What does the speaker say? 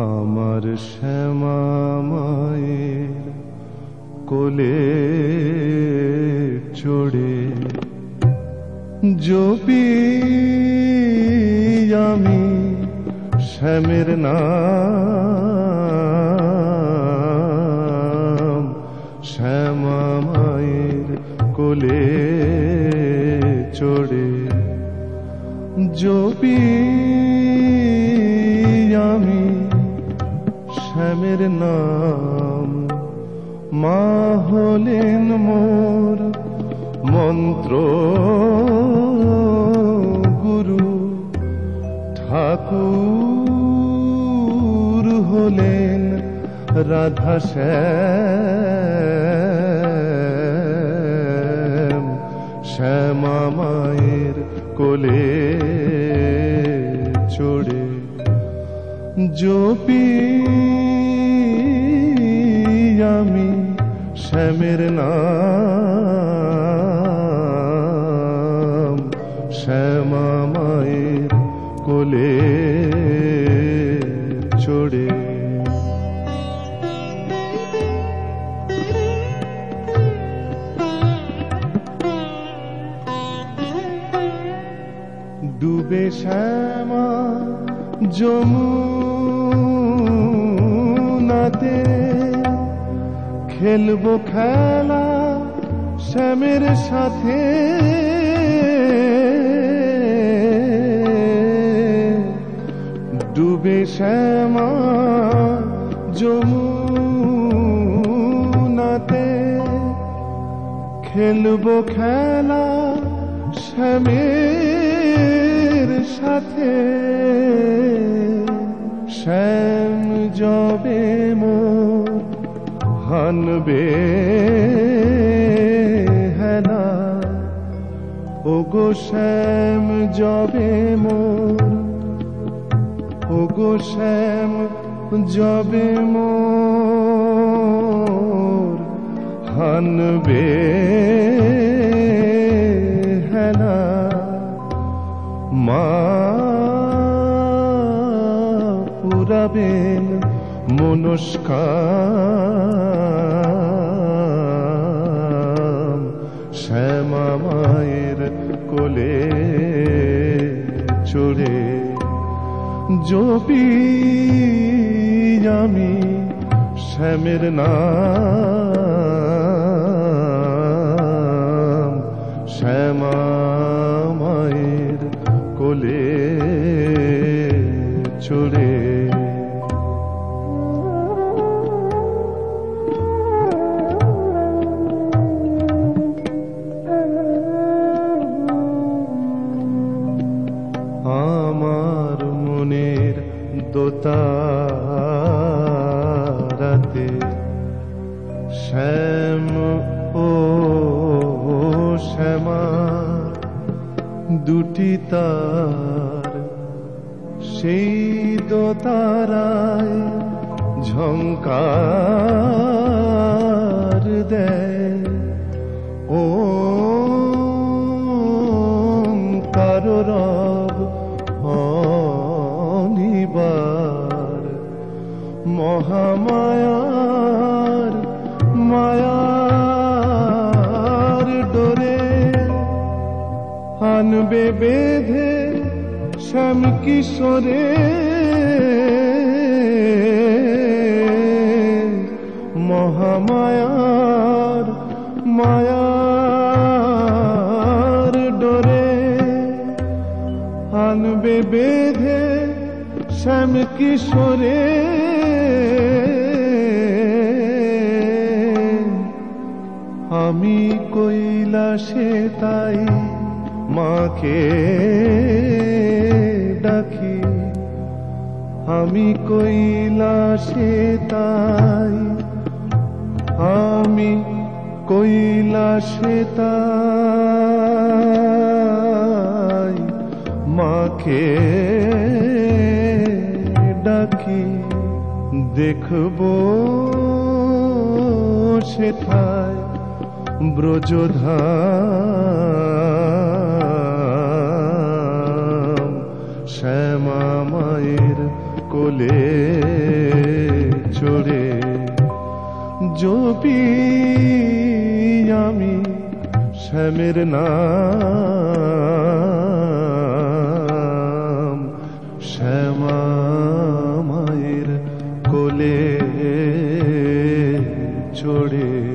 আমার শ্যামামায়ের কোলে চড়ে জপি আমি শ্যামের নাম। শ্যামামায়ের কোলে চড়ে জপি আমি শ্যামের নাম মা হলেন মোর মন্ত্র গুরু ঠাকুর হলেন রাধা শ্যাম শ্যামা মায়ের কোলে জপি আমি শ্যামের নাম শ্যামা মায়ের কোলে চড়ে ডুবে শ্যামা যমুনাতে খেলব খেলা শ্যামের সাথে। ডুবে শ্যামা যমুনাতে খেলব খেলা শ্যামের সাথে। শ্যাম যবে মোর হানবে হেলা ও গো শ্যাম মোর ও গো শ্যাম যবে মোর হানবে হেলা মা পুরাবেন মনস্কার শ্যামা মায়ের কোলে চড়ে জপি আমি শ্যামের নাম। শ্যামা মায়ের কোলে চড়ে দোতারাতে শ্যাম ও শ্যামা দুটি তার সেই দোতারায় ঝঙ্কার দেয়। ও কারও মহামায়ার মায়ার ডোরে আনবে বেঁধে শ্যাম কিশোরে। মহামায়ার মায়ার ডোরে আনবে বেঁধে শ্যাম কিশোরে আমি কৈলাসে তাই মাকে ডাকি। আমি কৈলাসে তাই আমি কৈলাসে তাই মাকে ডাকি দেখব সেথায় ব্রজধাম শ্যামা মায়ের কোলে চড়ে জপি আমি শ্যামের নাম। মায়ের কোলে চড়ে